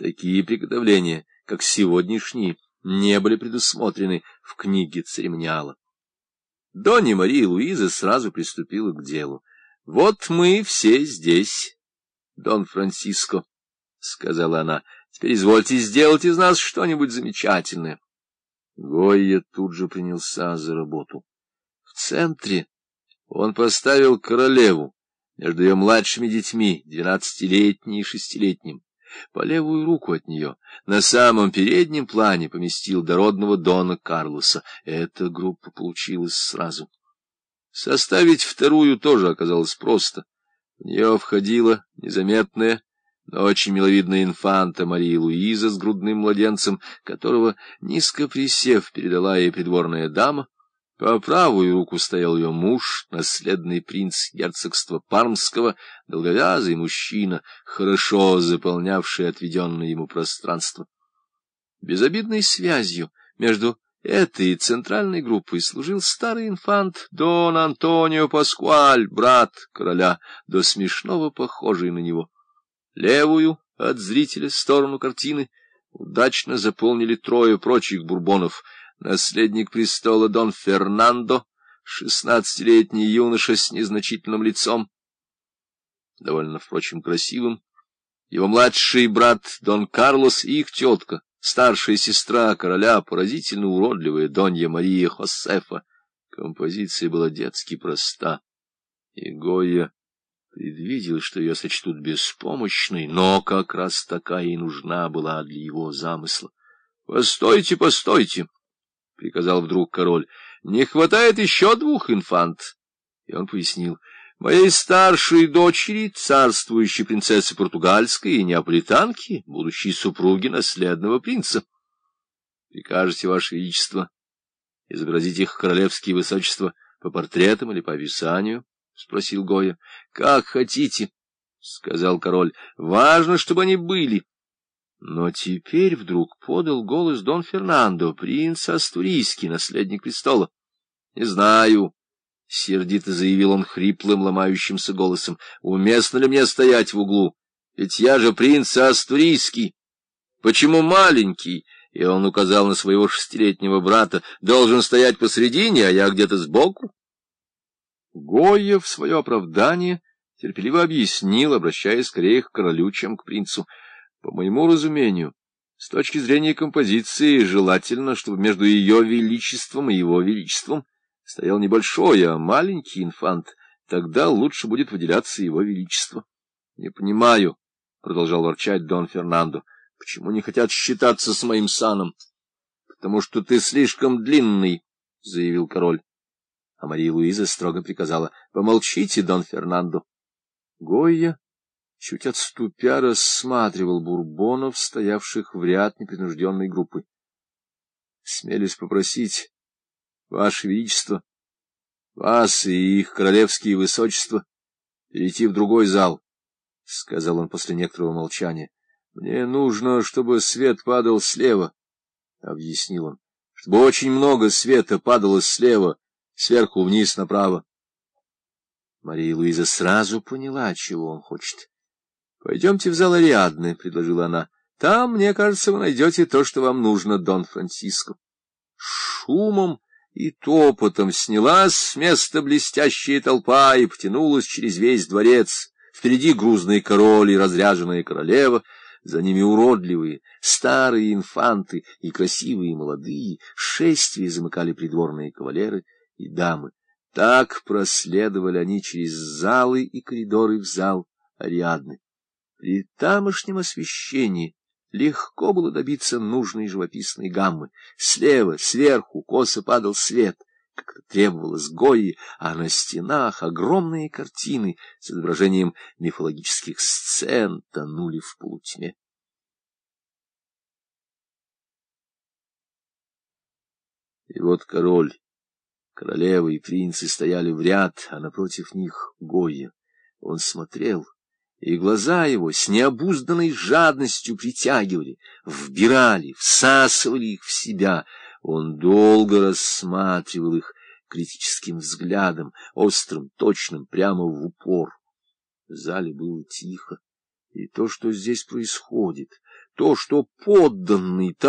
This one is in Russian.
Такие приготовления, как сегодняшние, не были предусмотрены в книге церемониала. Донни Мария Луиза сразу приступила к делу. — Вот мы все здесь, Дон Франциско, — сказала она. — Теперь извольте сделать из нас что-нибудь замечательное. Гойя тут же принялся за работу. В центре он поставил королеву между ее младшими детьми, двенадцатилетней и шестилетним. По левую руку от нее на самом переднем плане поместил дородного Дона Карлоса. Эта группа получилась сразу. Составить вторую тоже оказалось просто. В нее входила незаметная, но очень миловидная инфанта Мария Луиза с грудным младенцем, которого, низко присев, передала ей придворная дама, по правую руку стоял ее муж, наследный принц герцогства Пармского, долговязый мужчина, хорошо заполнявший отведенное ему пространство. Безобидной связью между этой центральной группой служил старый инфант Дон Антонио Паскуаль, брат короля, до смешного похожий на него. Левую от зрителя сторону картины удачно заполнили трое прочих бурбонов — наследник престола Дон Фернандо, шестнадцатилетний юноша с незначительным лицом, довольно, впрочем, красивым, его младший брат Дон Карлос и их тетка, старшая сестра короля, поразительно уродливая Донья Мария Хосефа. Композиция была детски проста, и Гойя предвидел, что ее сочтут беспомощной, но как раз такая и нужна была для его замысла. — Постойте, постойте! — приказал вдруг король. — Не хватает еще двух инфант. И он пояснил. — Моей старшей дочери, царствующей принцессы португальской и неаполитанки, будущей супруги наследного принца. — Прикажете, Ваше Величество, изобразить их королевские высочества по портретам или по описанию? — спросил Гоя. — Как хотите, — сказал король. — Важно, чтобы они были. Но теперь вдруг подал голос Дон Фернандо, принц Астурийский, наследник престола. — Не знаю, — сердито заявил он хриплым, ломающимся голосом, — уместно ли мне стоять в углу? Ведь я же принц Астурийский. Почему маленький, и он указал на своего шестилетнего брата, должен стоять посредине, а я где-то сбоку? Гоя в свое оправдание терпеливо объяснил, обращаясь скорее к королю, чем к принцу — по моему разумению, с точки зрения композиции, желательно, чтобы между ее величеством и его величеством стоял небольшой, а маленький инфант. Тогда лучше будет выделяться его величество. — Не понимаю, — продолжал ворчать Дон Фернандо, — почему не хотят считаться с моим саном? — Потому что ты слишком длинный, — заявил король. А Мария Луиза строго приказала, — помолчите, Дон Фернандо. Гойя чуть отступя, рассматривал бурбонов, стоявших в ряд непринужденной группы. — Смелюсь попросить, Ваше Величество, вас и их королевские высочества перейти в другой зал, — сказал он после некоторого молчания. — Мне нужно, чтобы свет падал слева, — объяснил он, — чтобы очень много света падало слева, сверху вниз направо. Мария Луиза сразу поняла, чего он хочет. — Пойдемте в зал Ариадны, — предложила она. — Там, мне кажется, вы найдете то, что вам нужно, Дон Франциско. Шумом и топотом снялась с места блестящая толпа и потянулась через весь дворец. Впереди грузный король и разряженная королева, за ними уродливые, старые инфанты и красивые молодые, шествие замыкали придворные кавалеры и дамы. Так проследовали они через залы и коридоры в зал Ариадны. При тамошнем освещении легко было добиться нужной живописной гаммы. Слева, сверху, косо падал свет, как это требовалось Гойи, а на стенах огромные картины с изображением мифологических сцен тонули в полутьме. И вот король, королева и принцы стояли в ряд, а напротив них Гойя. Он смотрел и глаза его с необузданной жадностью притягивали, вбирали, всасывали их в себя. Он долго рассматривал их критическим взглядом, острым, точным, прямо в упор. В зале было тихо, и то, что здесь происходит, То, что подданный так